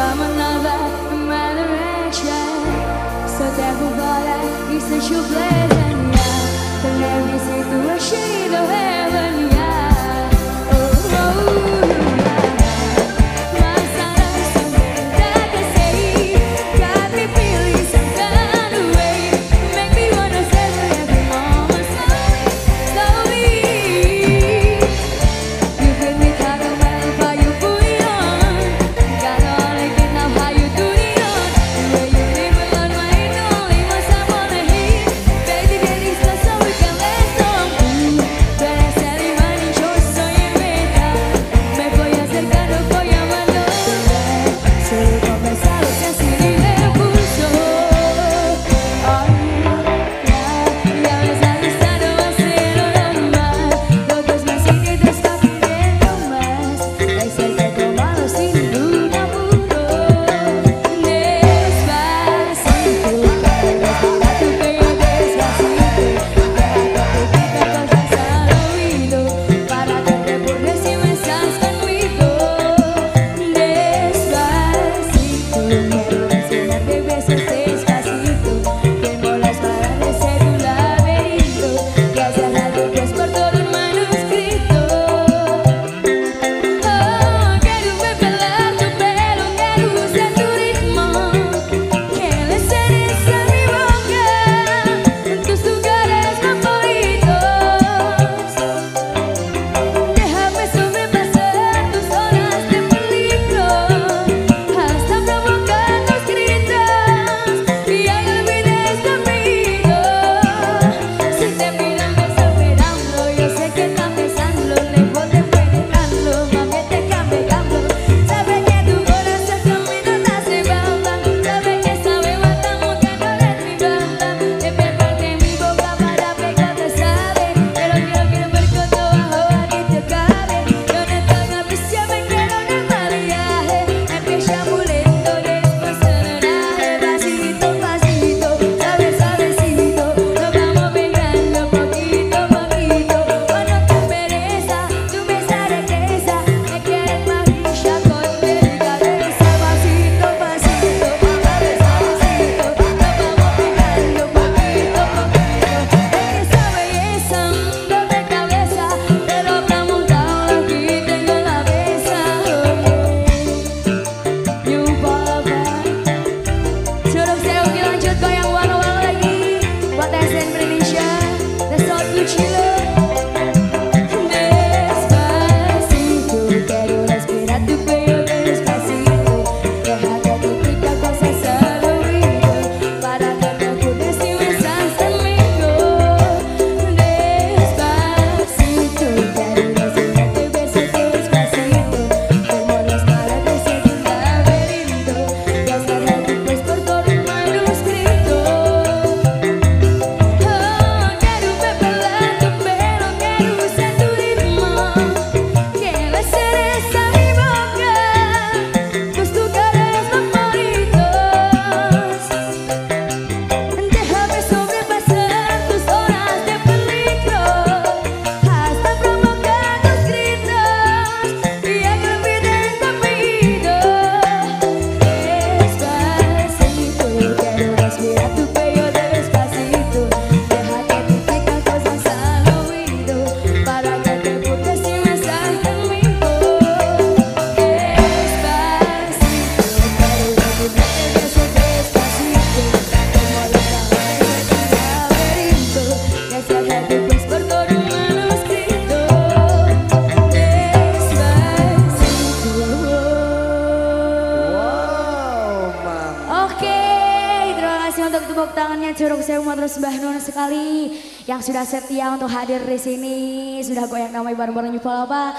From another generation. Все те буває і все що плетення Та не всі душі до Gracias a Curug Sewu terus Mbah Nun sekali yang sudah setia untuk hadir di sini, sudah goyang namanya bareng-bareng Yuval apa.